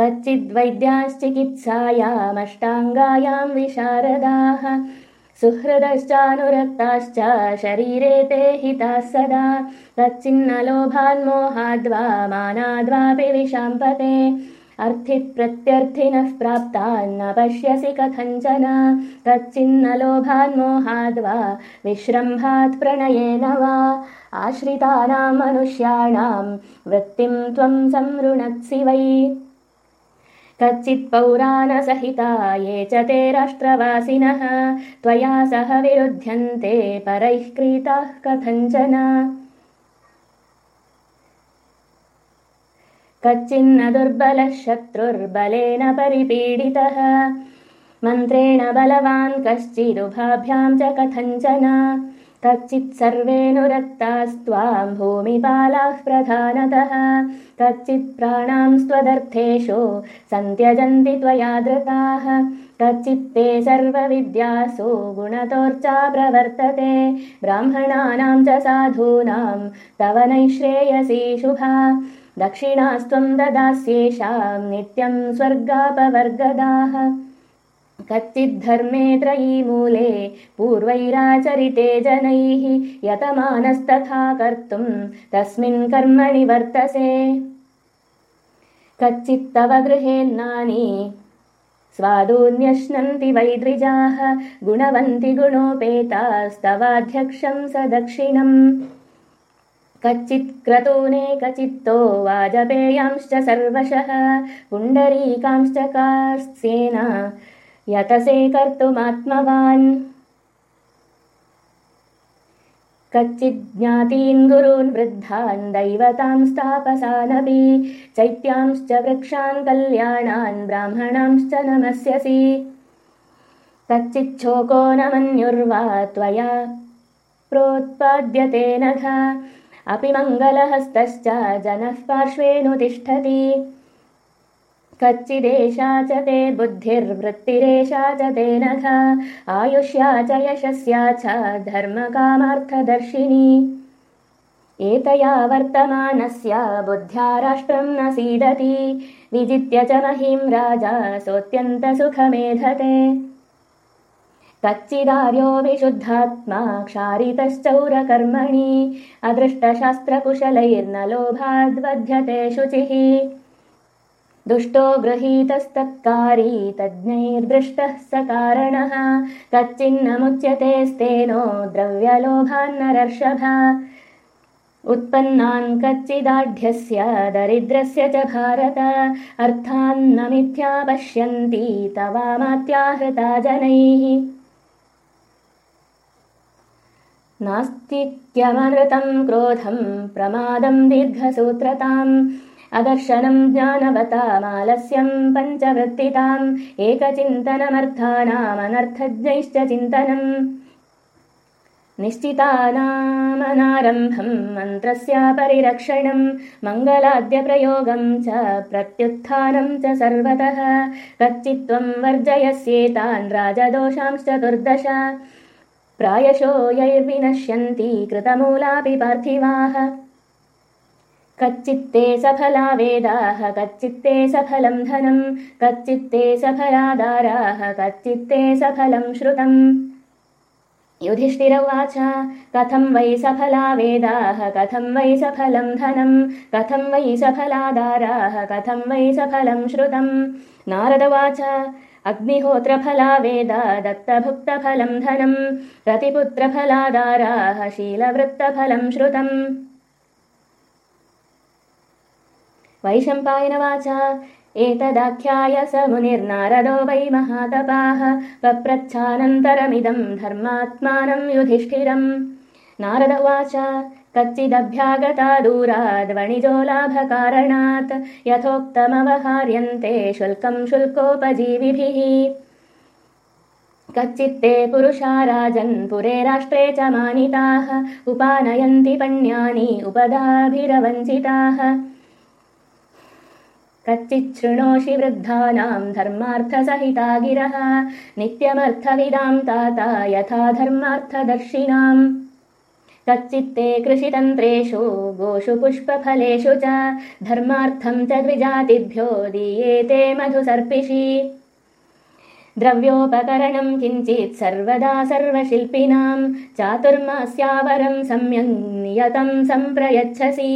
कच्चिद्वैद्याश्चिकित्सायामष्टाङ्गायाम् विशारदाः सुहृदश्चानुरक्ताश्च शरीरे ते हिताः सदा। कच्चिन्न लोभान्मोहाद्वा मानाद्वापि विशाम्पते अर्थिप्रत्यर्थिनः प्राप्तान्न पश्यसि कथञ्चन। कच्चिन्न लोभान्मोहाद्वा विश्रम्भात् प्रणयेन वा आश्रितानाम् मनुष्याणाम् वृत्तिम् त्वम् संवृणत्सि वै कच्चित्पौराणसहिता ये च ते राष्ट्रवासिनः त्वया सह विरुध्यन्ते परैः क्रीताः कथञ्चन। कच्चिन्न दुर्बलः शत्रुर्बलेन परिपीडितः मन्त्रेण बलवान् कश्चिदुभाभ्याम् च कथञ्चन कच्चित् सर्वेऽनुरक्तास्त्वाम् भूमिपालाः प्रधानतः। कच्चित् प्राणाम् स्वदर्थेषु सन्त्यजन्ति त्वया धृताः। कच्चित्ते सर्वविद्यासु गुणतोर्चा प्रवर्तते। ब्राह्मणानाम् च साधूनाम् तव नैश्रेयसी शुभा। दक्षिणास्त्वम् ददास्येषाम् नित्यम् स्वर्गापवर्गदाः कच्चिद्धर्मे त्रयी मूले पूर्वैराचरिते जनैः यतमानस्तथा कर्तुम् तस्मिन् कर्मणि वर्तसे। कच्चित्तव गृहेन्नानि स्वादून्यश्नन्ति वैद्रिजाः गुणवन्ति गुणोपेतास्तवाध्यक्षम् स दक्षिणम्। कच्चित् क्रतूनेकचित्तो वाजपेयांश्च सर्वशः पुण्डरीकांश्च कार्स्येन यतसे कर्तुमात्मवान्। कच्चिज्ज्ञातीन् गुरून् वृद्धान् दैवतां स्थापसानपि चैत्यांश्च वृक्षान् कल्याणान् ब्राह्मणांश्च नमस्यसि। कच्चिच्छोको न मन्युर्वा त्वया प्रोत्पाद्यते नघ। अपि मङ्गलहस्तश्च जनः पार्श्वेऽनुतिष्ठति कच्चिदेषा च ते बुद्धिर्वृत्तिरेषा च ते नघ आयुष्या च यशस्या च धर्मकामार्थदर्शिनी। एतया वर्तमानस्य बुद्ध्या राष्ट्रम् न सीदति। विजित्य च महीं राजा सोऽत्यन्तसुखमेधते। कच्चिदार्यो विशुद्धात्मा क्षारितश्चौरकर्मणि। अदृष्टशास्त्रकुशलैर्न लोभाद्वध्यते शुचिः दुष्टो गृहीतस्तत्कारी तज्ञैर्दृष्टः स कारणः। कच्चिन्नमुच्यतेस्तेनो द्रव्यलोभान्नरर्षभ। उत्पन्नान् कच्चिदाढ्यस्य दरिद्रस्य च भारत। अर्थान्न मिथ्या पश्यन्ति तवामात्याहृता जनैः। नास्तिक्यमनृतम् क्रोधम् प्रमादम् दीर्घसूत्रताम् अदर्शनम् ज्ञानवतामालस्यम् पञ्चवृत्तिताम् एकचिन्तनमर्थानामनर्थज्ञैश्च चिन्तनम् निश्चितानामनारम्भम् मन्त्रस्य परिरक्षणम् मङ्गलाद्यप्रयोगम् च प्रत्युत्थानम् च सर्वतः। कच्चित्त्वम् वर्जयस्येतान् राजदोषांश्च दुर्दश प्रायशो यैर्विनश्यन्ति कृतमूलापि पार्थिवाः कच्चित्ते सफला वेदाः कच्चित्ते सफलम् धनम् कच्चित्ते सफलादाराः कच्चित्ते सफलम् श्रुतम् युधिष्ठिर उवाच कथम् वै सफला वेदाः कथम् वै सफलम् धनम् कथम् वै सफलादाराः कथम् वै नारद उवाच अग्निहोत्रफला वेदा दत्तभुक्तफलम् धनम् रतिपुत्रफलादाराः शीलवृत्तफलम् श्रुतम् वैशम्पायनवाच। एतदाख्याय स मुनिर्नारदो वै महातपाः। पप्रच्छानन्तरमिदम् धर्मात्मानम् युधिष्ठिरम्। नारद उवाच कच्चिदभ्यागता दूराद्वणिजो लाभकारणात्। यथोक्तमवहार्यन्ते शुल्कम् शुल्कोपजीविभिः। कच्चित्ते पुरुषा राजन् पुरे राष्ट्रे च मानिताः। उपानयन्ति पण्यानि उपदाभिरवञ्चिताः कच्चिच्छृणोषि वृद्धानाम् धर्मार्थसहिता गिरः नित्यमर्थविदाम् ताता यथा धर्मार्थदर्शिनाम्। कच्चित्ते कृषितन्त्रेषु गोषु पुष्पफलेषु च धर्मार्थं च द्विजातिभ्यो दीयेते मधुसर्पिषि। द्रव्योपकरणं किञ्चित् सर्वदा सर्वशिल्पिनां चातुर्मास्यावरं सम्यङ् नियतं सम्प्रयच्छसि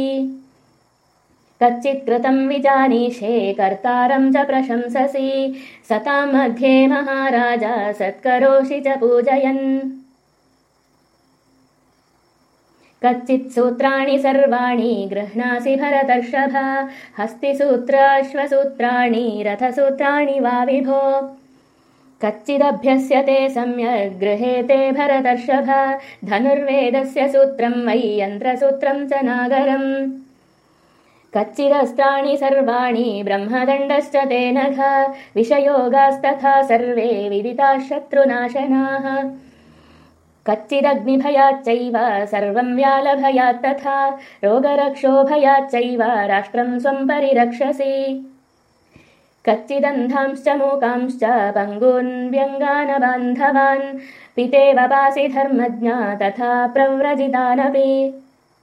कच्चित् कृतं विजानीषे कर्तारं च प्रशंससि। सतां मध्ये महाराजा सत्करोषि च पूजयन्। कच्चित् सूत्राणि सर्वाणि गृह्णासि भरतर्षभ। हस्तिसूत्राश्वसूत्राणि रथसूत्राणि वा विभो। कच्चिदभ्यस्यते सम्यग् गृहेते भरतर्षभ। धनुर्वेदस्य सूत्रं वै यन्त्रसूत्रं च नागरम् कच्चिदस्त्राणि सर्वाणि ब्रह्मदण्डश्च ते नघ विषयोगास्तथा सर्वे विदिताः शत्रुनाशनाः। कच्चिदग्निभयाच्चैव सर्वं व्यालभयात् तथा रोगरक्षोभयाच्चैव राष्ट्रं स्वं परिरक्षसि। कच्चिदन्धांश्च मूकांश्च पङ्गून् व्यङ्गानबान्धवान् पितेव पासि धर्मज्ञा तथा प्रव्रजितानपि